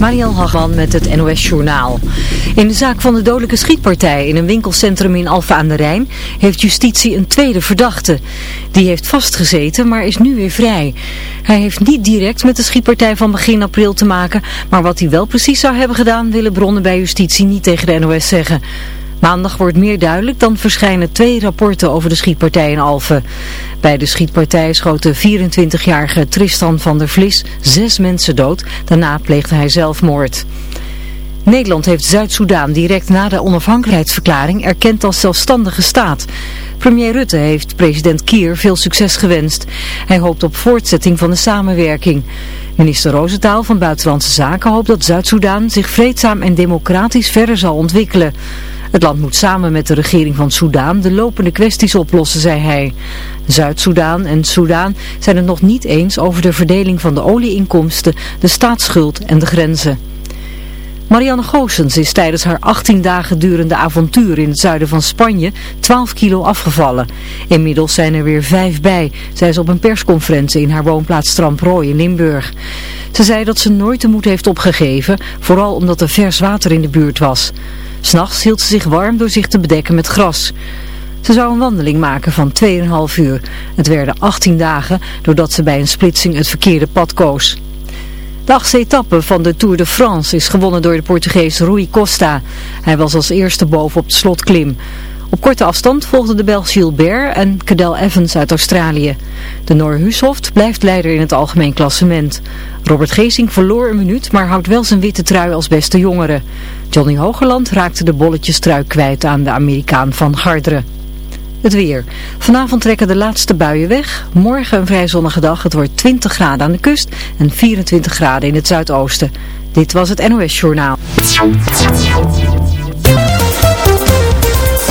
Marian Hagman met het NOS Journaal. In de zaak van de dodelijke schietpartij in een winkelcentrum in Alfa aan de Rijn heeft justitie een tweede verdachte. Die heeft vastgezeten, maar is nu weer vrij. Hij heeft niet direct met de schietpartij van begin april te maken, maar wat hij wel precies zou hebben gedaan willen bronnen bij justitie niet tegen de NOS zeggen. Maandag wordt meer duidelijk, dan verschijnen twee rapporten over de schietpartij in Alphen. Bij de schietpartij schoot de 24-jarige Tristan van der Vlis zes mensen dood. Daarna pleegde hij zelfmoord. Nederland heeft Zuid-Soedan direct na de onafhankelijkheidsverklaring erkend als zelfstandige staat. Premier Rutte heeft president Kier veel succes gewenst. Hij hoopt op voortzetting van de samenwerking. Minister Rosentaal van Buitenlandse Zaken hoopt dat Zuid-Soedan zich vreedzaam en democratisch verder zal ontwikkelen. Het land moet samen met de regering van Soudaan de lopende kwesties oplossen, zei hij. Zuid-Soedan en Soudaan zijn het nog niet eens over de verdeling van de olieinkomsten, de staatsschuld en de grenzen. Marianne Goossens is tijdens haar 18 dagen durende avontuur in het zuiden van Spanje 12 kilo afgevallen. Inmiddels zijn er weer vijf bij. Zij is op een persconferentie in haar woonplaats Stramprooi in Limburg. Ze zei dat ze nooit de moed heeft opgegeven, vooral omdat er vers water in de buurt was. S'nachts hield ze zich warm door zich te bedekken met gras. Ze zou een wandeling maken van 2,5 uur. Het werden 18 dagen doordat ze bij een splitsing het verkeerde pad koos. De achtste etappe van de Tour de France is gewonnen door de Portugees Rui Costa. Hij was als eerste boven op de slotklim. Op korte afstand volgden de Belg Gilbert en Cadel Evans uit Australië. De Noor Hushoft blijft leider in het algemeen klassement. Robert Geesing verloor een minuut, maar houdt wel zijn witte trui als beste jongere. Johnny Hogerland raakte de bolletjestrui kwijt aan de Amerikaan van Garderen. Het weer. Vanavond trekken de laatste buien weg. Morgen een vrij zonnige dag. Het wordt 20 graden aan de kust en 24 graden in het zuidoosten. Dit was het NOS Journaal.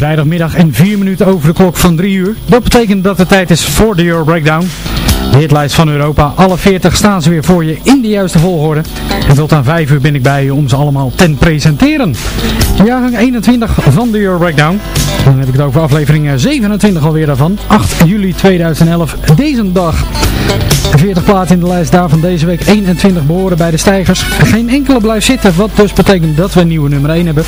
Vrijdagmiddag en 4 minuten over de klok van 3 uur. Dat betekent dat het tijd is voor de Euro Breakdown. De hitlijst van Europa. Alle 40 staan ze weer voor je in de juiste volgorde. En tot aan 5 uur ben ik bij je om ze allemaal te presenteren. Jaargang 21 van de Euro Breakdown. Dan heb ik het over aflevering 27 alweer daarvan. 8 juli 2011. Deze dag. 40 plaatsen in de lijst daarvan deze week 21 behoren bij de stijgers. Geen enkele blijft zitten, wat dus betekent dat we een nieuwe nummer 1 hebben.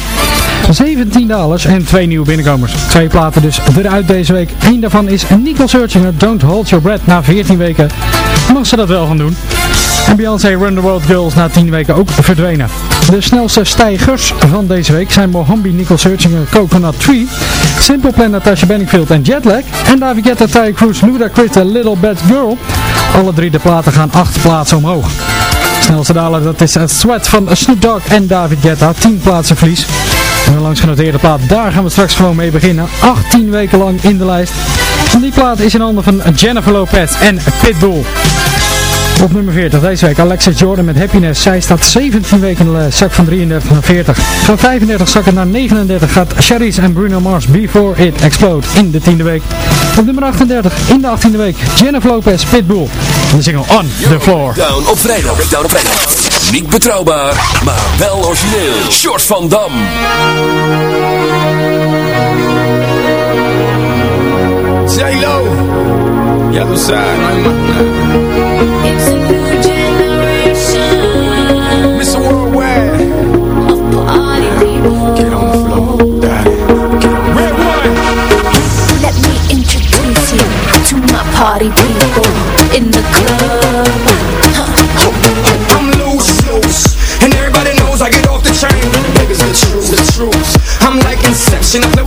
17 dalers en twee nieuwe binnenkomers. Twee platen dus eruit deze week. Eén daarvan is Nicole Searchinger, Don't Hold Your Breath. Na 14 weken mag ze dat wel gaan doen. En Beyoncé Run the World Girls na 10 weken ook verdwenen. De snelste stijgers van deze week zijn Mohambi, Nicole Searchinger, Coconut Tree, Simple Plan, Natasha Benningfield en Jetlag. En David Guetta, Ty Cruz, Luda Chris, Little Bad Girl. Alle drie de platen gaan 8 plaatsen omhoog. Snelste daler, dat is Sweat van Snoop Dogg en David Guetta. 10 plaatsen verlies. En de langs genoteerde plaat, daar gaan we straks gewoon mee beginnen. 18 weken lang in de lijst. En die plaat is in handen van Jennifer Lopez en Pitbull. Op nummer 40 deze week Alexa Jordan met Happiness. Zij staat 17 weken in de zak van 33 naar 40. Van 35 zakken naar 39 gaat Charisse en Bruno Mars Before It Explode in de tiende week. Op nummer 38 in de 18e week Jennifer Lopez Pitbull. De single On The Floor. Breakdown op vrijdag. Niet betrouwbaar, maar wel origineel. Short van Dam. J-Lo, ya tú sabes, no hay más nada. It's a new generation Mr. Worldwide, of party people. get on the floor, daddy. Get on. Red one, Let me introduce you to my party people in the club.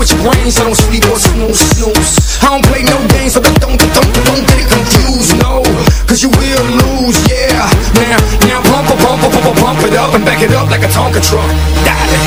With your brains, I don't sleep or snooze, snooze. I don't play no games, so don't, don't, don't, don't get it confused, no. Cause you will lose, yeah. Now, now pump, pump, pump, pump, pump, it up and back it up like a Tonka truck. Daddy. If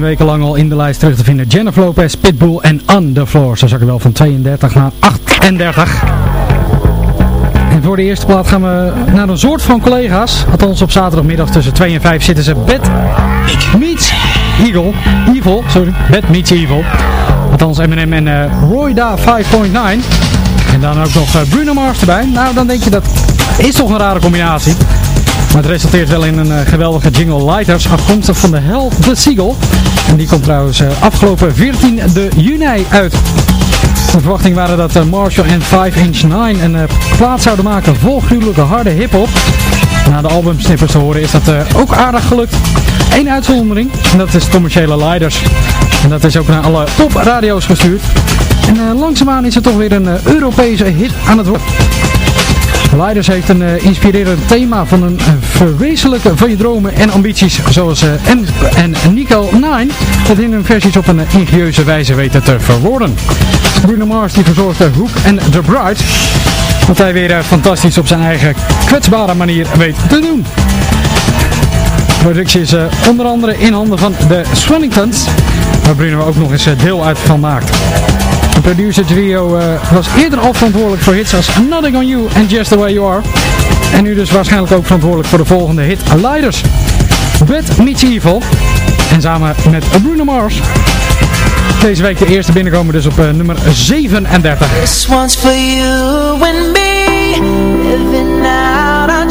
10 weken lang al in de lijst terug te vinden. Jennifer Lopez, Pitbull en On The Floor. Zo ik wel van 32 naar 38. En voor de eerste plaat gaan we naar een soort van collega's. Althans op zaterdagmiddag tussen 2 en 5 zitten ze Bed, Meets Eagle. Evil, sorry. Bet Meets Evil. Althans Eminem en uh, Royda 5.9. En dan ook nog eh, Bruno Mars erbij. Nou, dan denk je dat is toch een rare combinatie. Maar het resulteert wel in een eh, geweldige jingle Lighters, afkomstig van de Hell the Seagull. En die komt trouwens eh, afgelopen 14 de juni uit. De verwachting waren dat eh, Marshall en 5 Inch 9 een eh, plaat zouden maken vol gruwelijke harde hip-hop. Na de albumsnippers te horen is dat ook aardig gelukt. Eén uitzondering, en dat is commerciële leiders. En dat is ook naar alle topradio's gestuurd. En langzaamaan is het toch weer een Europese hit aan het worden. Leiders heeft een eh, inspirerend thema van een eh, verwezenlijken van je dromen en ambities, zoals eh en, en Nico 9 het in hun versies op een ingenieuze wijze weten te verwoorden. Bruno Mars die verzorgde Hook en The Bride, wat hij weer fantastisch op zijn eigen kwetsbare manier weet te doen. De productie is onder andere in handen van de Swellingtons, waar Bruno ook nog eens deel uit van maakt. De producer trio eh, was eerder al verantwoordelijk voor hits als Nothing On You en Just The Way You Are. En nu dus waarschijnlijk ook verantwoordelijk voor de volgende hit Leiders. Bad Meets Evil. En samen met Bruno Mars. Deze week de eerste binnenkomen dus op eh, nummer 37. This one's for you and me, living out our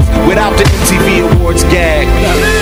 without the MTV Awards gag.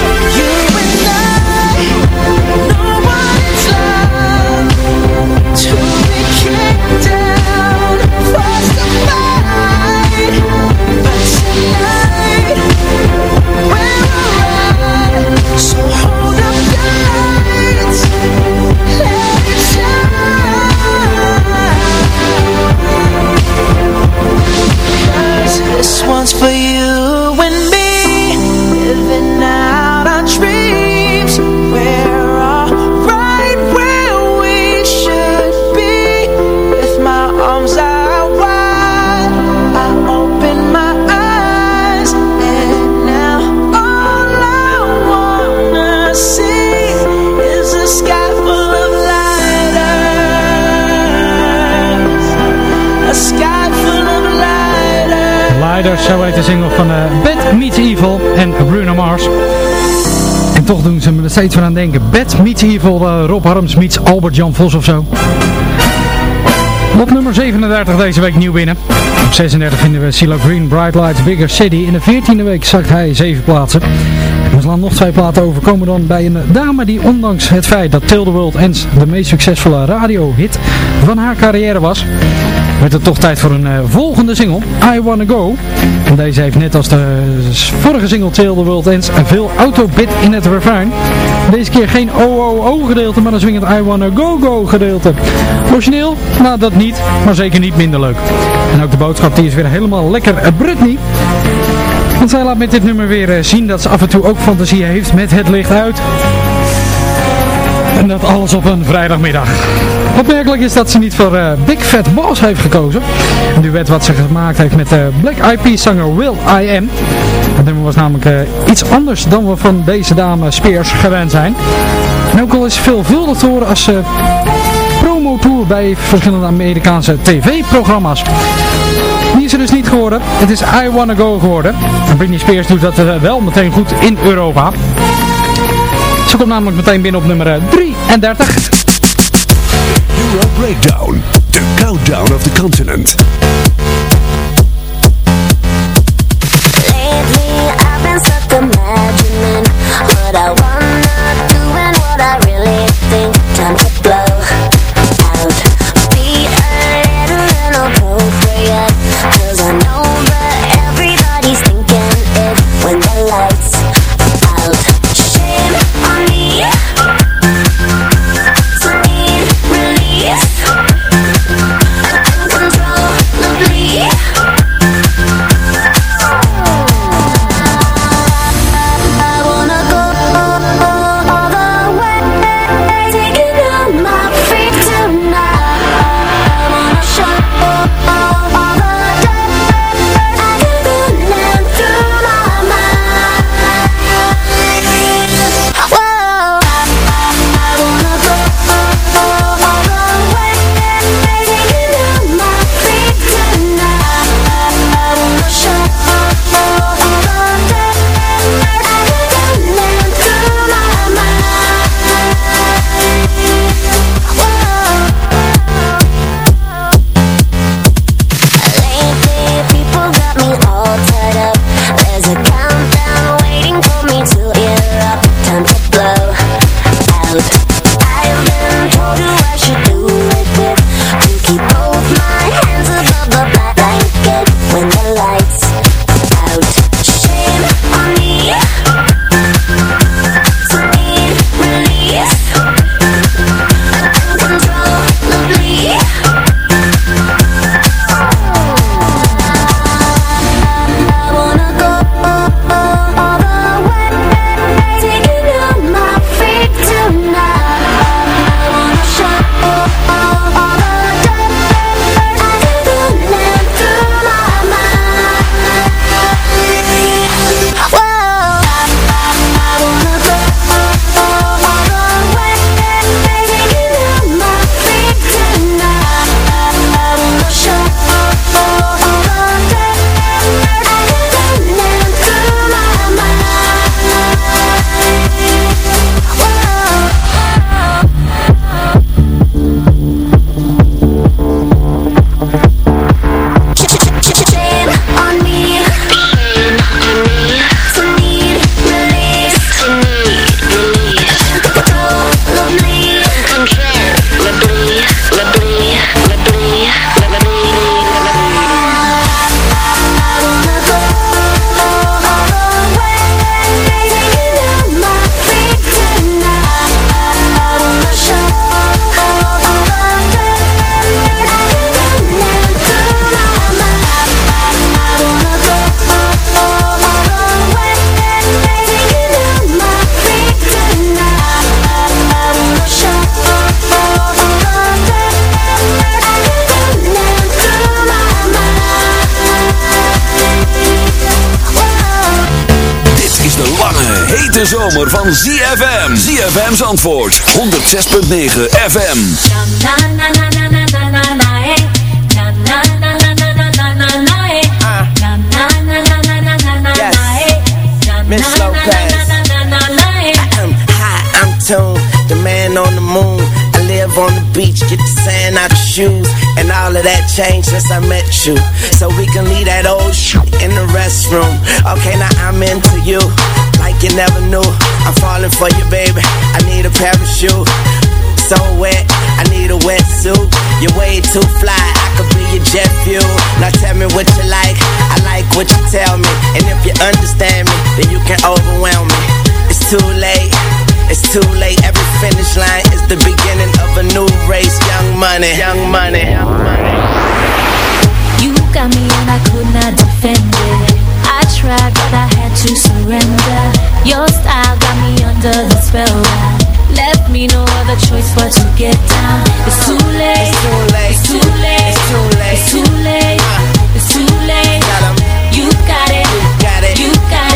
Zo heet de single van eh Bad Meets Evil en Bruno Mars. En toch doen ze me er steeds van aan denken. Bad Meets Evil, eh, Rob Harms meets Albert Jan Vos of zo. Op nummer 37 deze week nieuw binnen. Op 36 vinden we CeeLo Green, Bright Lights, Bigger City. In de 14e week zakt hij 7 plaatsen. En we slaan nog twee platen over. Komen dan bij een dame die ondanks het feit dat Till the World Ends de meest succesvolle radiohit van haar carrière was, werd het toch tijd voor een eh, volgende single, I Wanna Go. En deze heeft net als de vorige single Till the World Ends veel autobit in het refrein. Deze keer geen OOO gedeelte, maar een zwingend I Wanna Go Go gedeelte. Origineel? Nou dat niet, maar zeker niet minder leuk. En ook de boodschap die is weer helemaal lekker eh, Britney. Want zij laat met dit nummer weer eh, zien dat ze af en toe ook fantasie heeft met het licht uit. En dat alles op een vrijdagmiddag. Opmerkelijk is dat ze niet voor eh, Big Fat Boss heeft gekozen. Een duet wat ze gemaakt heeft met de Black Eyed zanger Will I Am. Het nummer was namelijk eh, iets anders dan we van deze dame Spears gewend zijn. En ook al is veelvuldig te horen als promotour bij verschillende Amerikaanse tv-programma's. Die is er dus niet geworden. Het is I Wanna Go geworden. En Britney Spears doet dat eh, wel meteen goed in Europa. Ze komt namelijk meteen binnen op nummer eh, 33. Euro Breakdown, the countdown of the continent. Lately I've been stuck imagining what I hete zomer van ZFM. ZFM's antwoord 106.9 FM. Na Miss Lopez. I'm high, I'm tuned, the man on the moon. I live on the beach, get the sand out your shoes. And all of that changed since I met you. So we can leave that old shit in the restroom. Okay, now I'm into you, you never knew. I'm falling for you, baby. I need a parachute. So wet, I need a wetsuit. You're way too fly, I could be your jet fuel. Now tell me what you like, I like what you tell me. And if you understand me, then you can overwhelm me. It's too late, it's too late. Every finish line is the beginning of a new race. Young money, young money. Young money. You got me and I could not defend it. I tried, but I had to surrender. Your style got me under the spell. Left me no other choice but to get down. It's too late. It's too late. It's too late. It's too late. It's too late. Uh. It's too late. You got it. You Got it. You got it.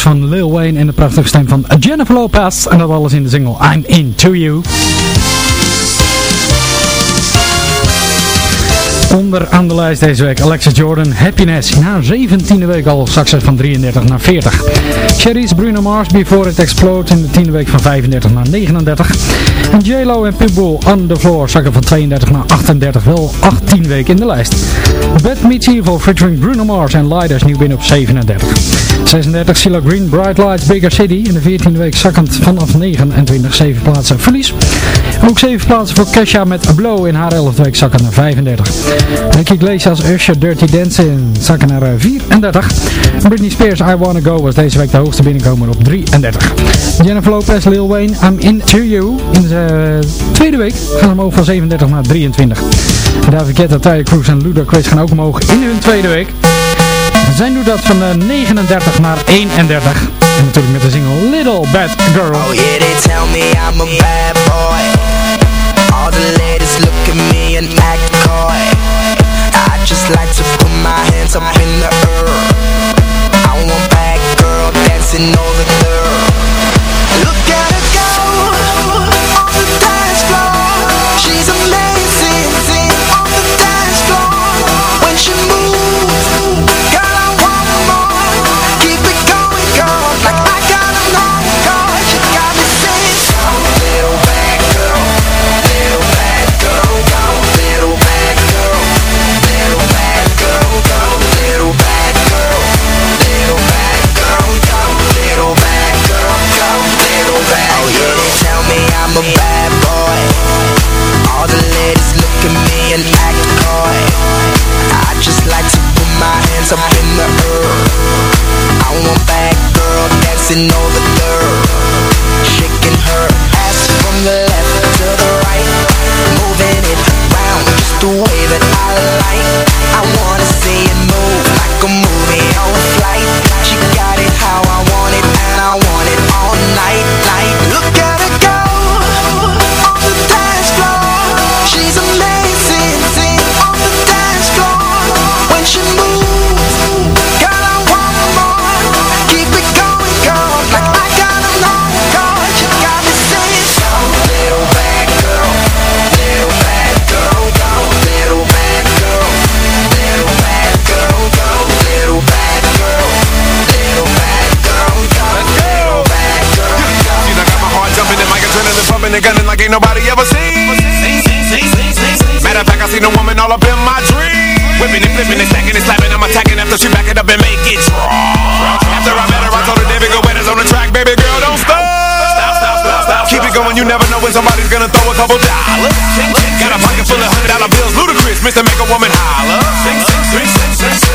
Van Lil Wayne en de prachtige stem van Jennifer Lopez. En dat alles in de single I'm Into You. Onder aan de lijst deze week Alexis Jordan, Happiness. Na 17e week al succes van 33 naar 40. Cherries, Bruno Mars, Before It Explodes in de tiende week van 35 naar 39. En J-Lo en Pitbull, On The Floor, zakken van 32 naar 38. Wel 18 weken in de lijst. Bad Meets Evil featuring Bruno Mars en Lighters nieuw binnen op 37. 36 CeeLo Green, Bright Lights, Bigger City. In de 14e week zakkend vanaf 29, 7 plaatsen verlies. Ook 7 plaatsen voor Kesha met Blow in haar 11e week zakken naar 35. Nicky Iglesias, Usher, Dirty Dancing, zakken naar eh, 34. Britney Spears, I Wanna Go was deze week de hoogste binnenkomer op 33. Jennifer Lopez, Lil Wayne, I'm Into You. In de eh, tweede week gaan ze omhoog van 37 naar 23. David Guetta, Tyler Cruz en Ludacris gaan ook omhoog in hun tweede week. Zij doen dat van eh, 39 naar 31. En natuurlijk met de single Little Bad Girl. Oh yeah, they tell me I'm a bad boy. All the ladies look at me and like to put my hands up in the air. I want bad girl dancing all the a couple dollars. Got a pocket full of hundred dollar bills, ludicrous, Mr. Make a Woman holler.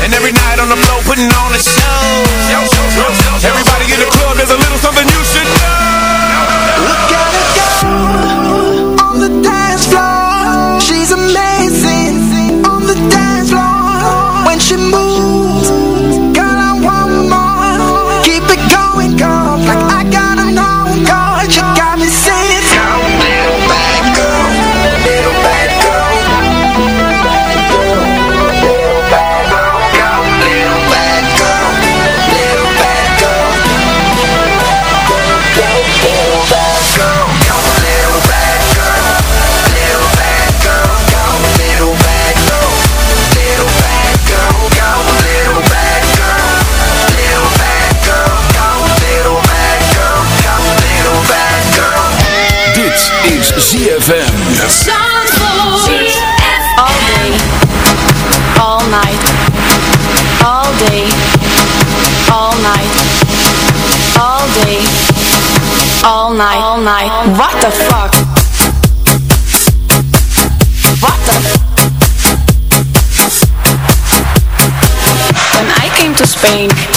And every night on the floor, putting on a show.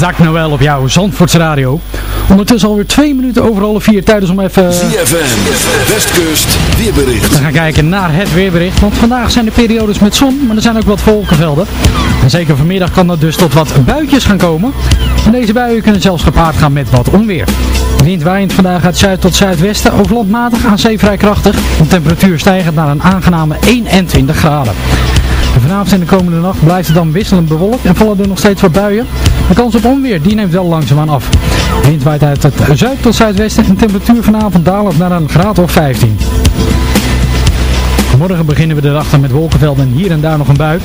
Zak Noël op jouw Zandvoorts Radio. Ondertussen alweer twee minuten over alle vier tijdens om even ZFM, Westkust, weerbericht. te gaan kijken naar het weerbericht. Want vandaag zijn de periodes met zon, maar er zijn ook wat wolkenvelden. En zeker vanmiddag kan er dus tot wat buitjes gaan komen. En deze buien kunnen zelfs gepaard gaan met wat onweer. Wind waaiend vandaag uit zuid tot zuidwesten, over landmatig aan zee vrij krachtig. De temperatuur stijgend naar een aangename 21 graden. Vanavond en de komende nacht blijft het dan wisselend bewolkt en vallen er nog steeds wat buien. De kans op onweer die neemt wel langzaamaan af. Wind waait uit het zuid tot zuidwesten en de temperatuur vanavond dalend naar een graad of 15. Morgen beginnen we de dag dan met wolkenvelden en hier en daar nog een bui.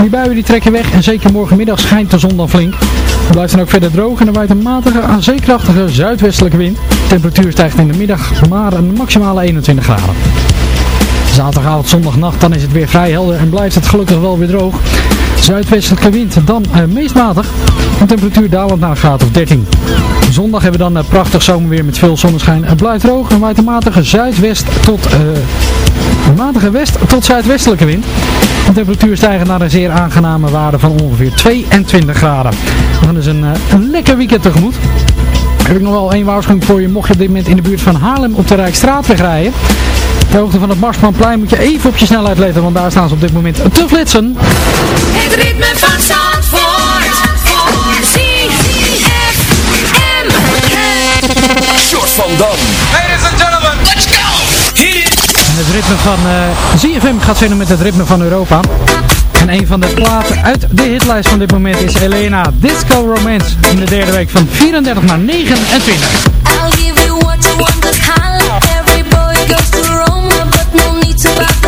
Die buien die trekken weg en zeker morgenmiddag schijnt de zon dan flink. Het blijft dan ook verder droog en er waait een matige aan zeekrachtige zuidwestelijke wind. De temperatuur stijgt in de middag maar een maximale 21 graden. Zaterdagavond, zondagnacht, dan is het weer vrij helder en blijft het gelukkig wel weer droog. Zuidwestelijke wind, dan eh, meest matig. De temperatuur dalend naar graad of 13. Zondag hebben we dan eh, prachtig zomerweer met veel zonneschijn. Het blijft droog en waait een matige zuidwest tot... eh, matige west tot zuidwestelijke wind. De temperatuur stijgt naar een zeer aangename waarde van ongeveer 22 graden. We gaan dus een, een lekker weekend tegemoet. Heb ik nog wel één waarschuwing voor je, mocht je op dit moment in de buurt van Haarlem op de Rijksstraatweg rijden. Ter hoogte van het Marsmanplein moet je even op je snelheid letten, want daar staan ze op dit moment te flitsen. Het ritme van Zandvoort. ZFM. Short van Dam. Ladies and gentlemen, let's go. Hit it. En het ritme van eh ZFM gaat verder met het ritme van Europa. En een van de platen uit de hitlijst van dit moment is Elena Disco Romance. In de derde week van 34 naar 29. I'll give you what you want. Every boy goes to but no need to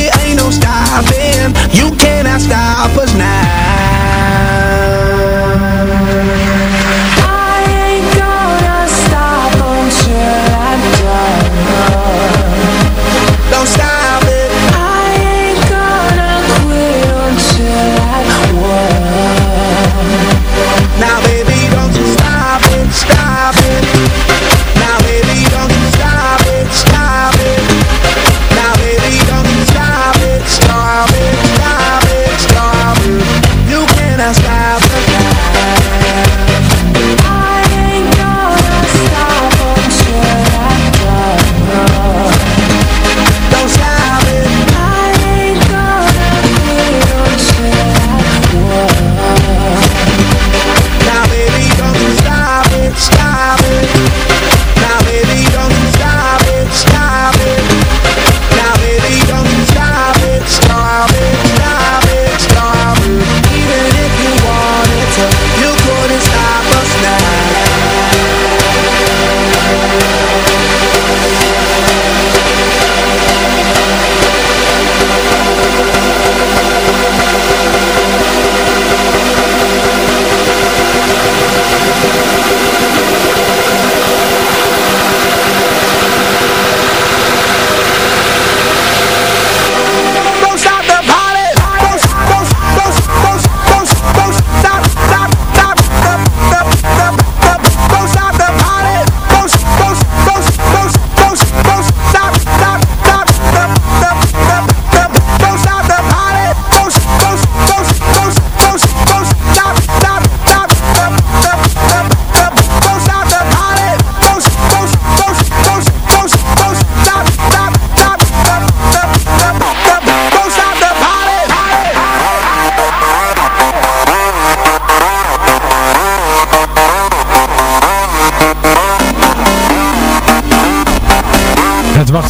Stop stopping. You cannot stop us now.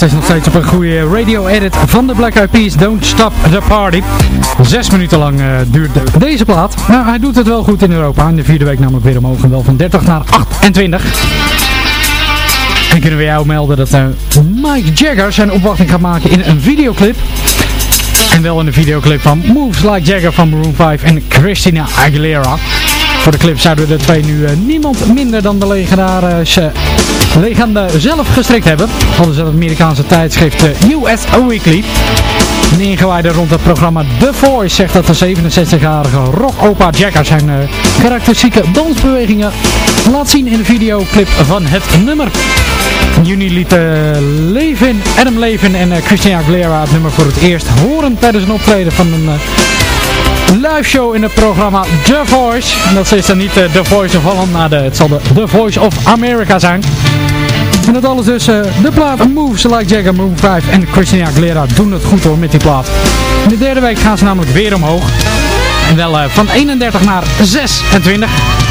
is nog steeds op een goede radio-edit van de Black Eyed Peas. Don't Stop the Party. Zes minuten lang eh, duurt deze plaat. Nou, hij doet het wel goed in Europa. In de vierde week namelijk weer omhoog. En wel van 30 naar 28. En kunnen we jou melden dat eh, Mike Jagger zijn opwachting gaat maken in een videoclip. En wel in de videoclip van Moves Like Jagger van Maroon 5 en Christina Aguilera. Voor de clip zouden de twee nu eh, niemand minder dan de legendarische Legende eh, zelf gestrikt hebben. Hadden het Amerikaanse tijdschrift eh, US Weekly. Een ingewijde rond het programma The Voice zegt dat de 67-jarige rock-opa Jagger zijn eh, karakteristieke dansbewegingen laat zien in de videoclip van het nummer. Juni liet Levin, Adam Levin en uh, Christian Aguilera het nummer voor het eerst horen tijdens een optreden van een live show in het programma The Voice. En dat is dan niet eh, The Voice of Holland, maar de, het zal de The Voice of America zijn. En dat alles dus, eh, de plaat Moves Like Jagger, Moon 5 en Christina Aguilera doen het goed hoor met die plaat. In de derde week gaan ze namelijk weer omhoog. En wel van 31 naar 26.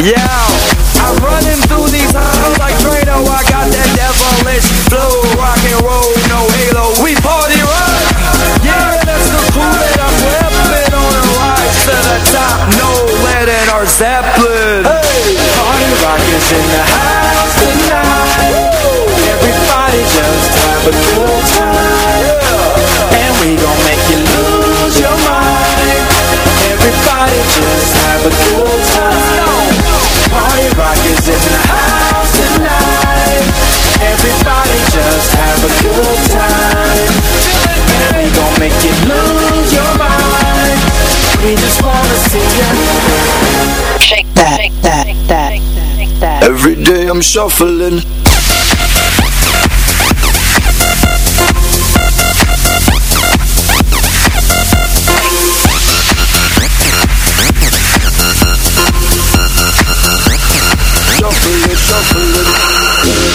Yeah. you lose your mind. We just wanna see. Shake that, shake that, that, that. Every day I'm shuffling.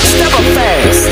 Step up.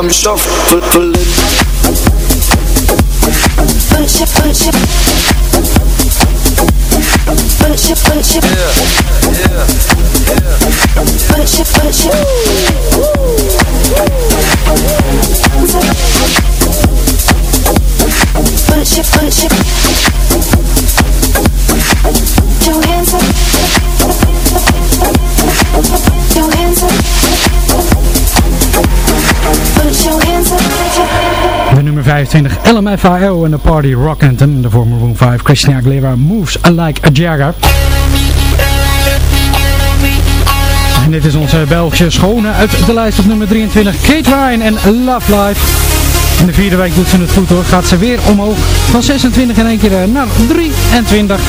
I'm just shuffling 25 LMFAO en de Party Rock Anthem. De former Room 5 Christina Aguilera Moves Like a Jagger. En dit is onze Belgische schone uit de lijst op nummer 23. Kate Ryan en Love Life. In de vierde week doet ze het goed hoor. Gaat ze weer omhoog. Van 26 in één keer eh, naar 23.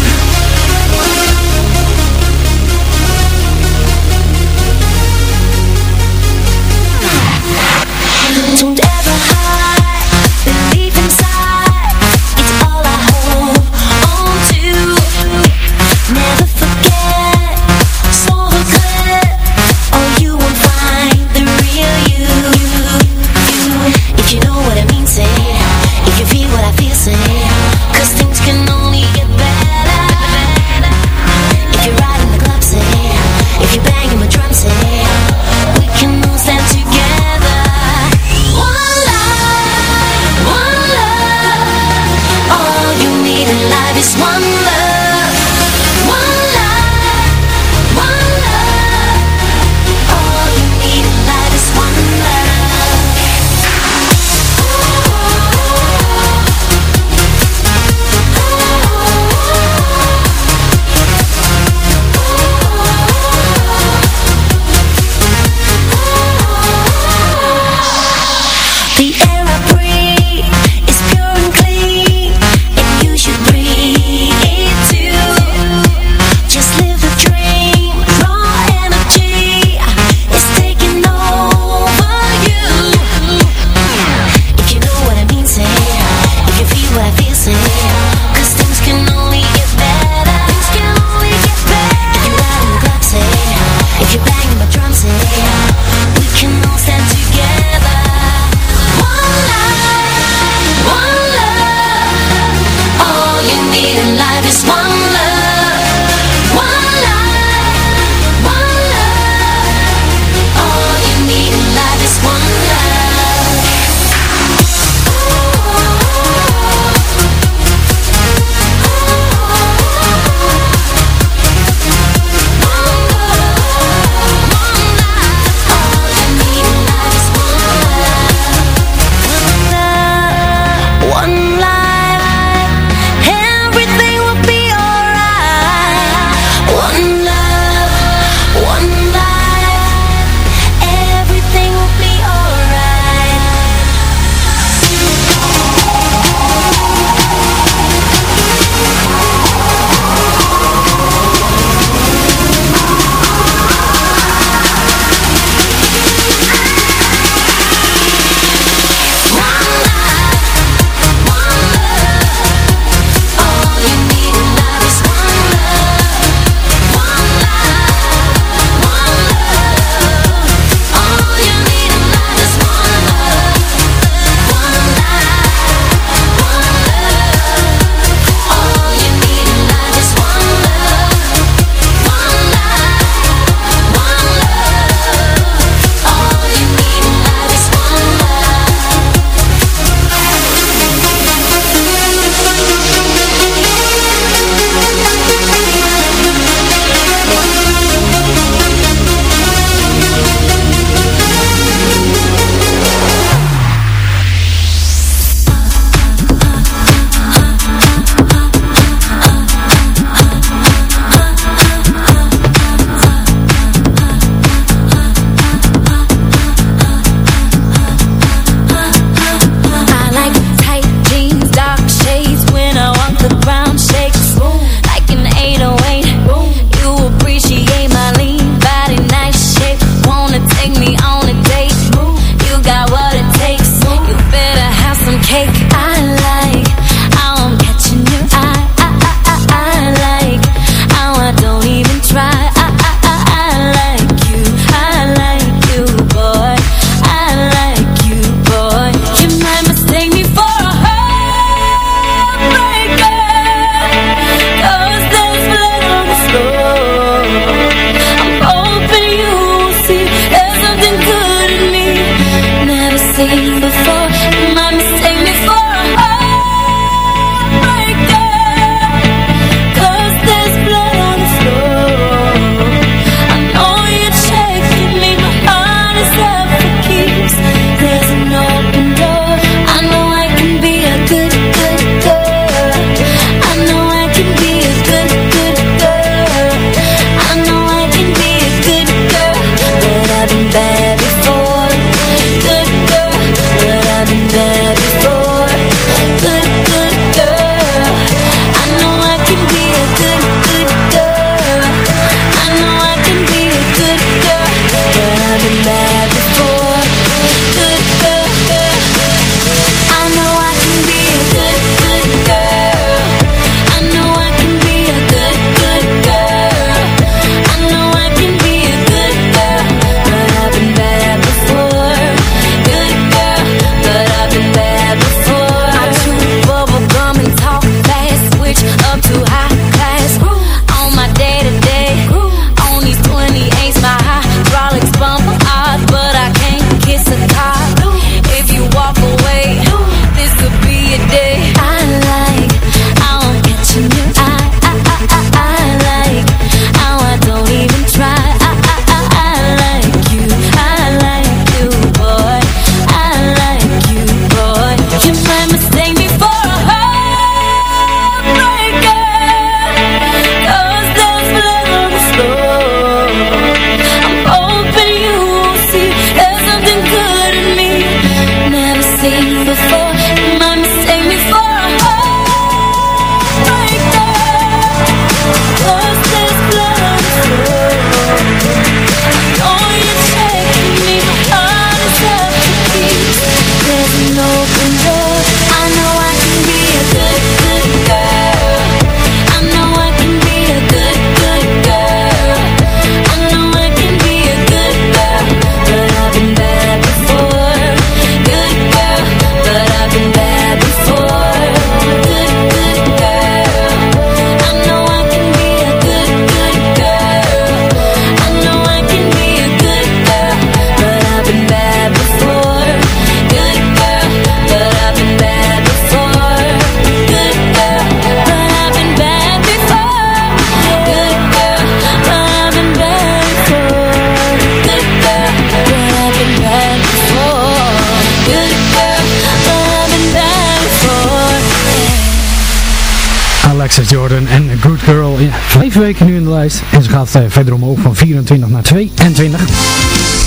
Alexa Jordan en Good Girl. Vijf weken nu in de lijst. En ze gaat eh, verder omhoog van 24 naar 22.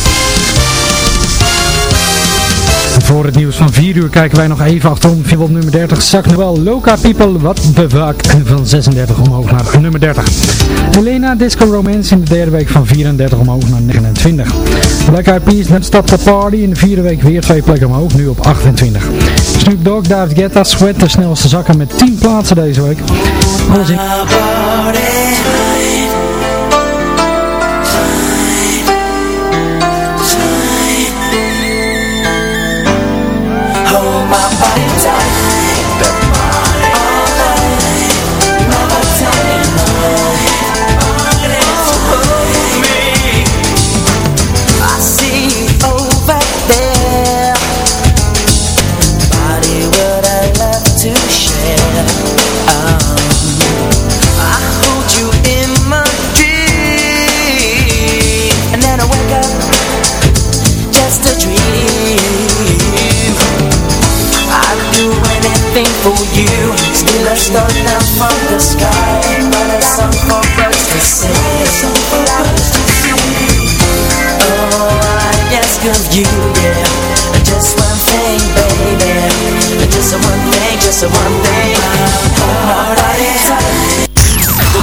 voor het nieuws van 4 uur kijken wij nog even achterom. Vind op nummer 30 zak Noël Loca People. Wat bevak van 36 omhoog naar nummer 30. Helena Disco Romance in de derde week van 34 omhoog naar 29. Black Eyed Peas net Stop the Party in de vierde week weer twee plekken omhoog. Nu op 28. Snoop Dogg, David Guetta, Sweat de snelste zakken met 10 plaatsen deze week. Alles in... Stars come down from the sky But there's some for birds to sing Oh, I ask of you, yeah. Just one thing, baby. Just one thing, just one thing. Oh, oh, oh,